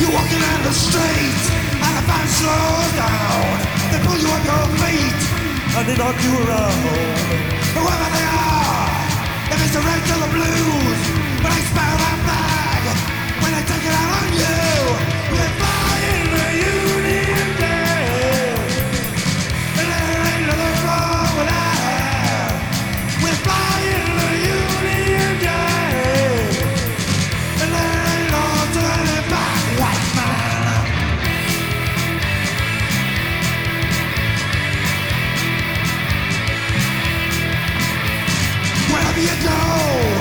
You're walking down the street and the van slows down. They pull you up your feet and they knock you around. Whoever they are. you know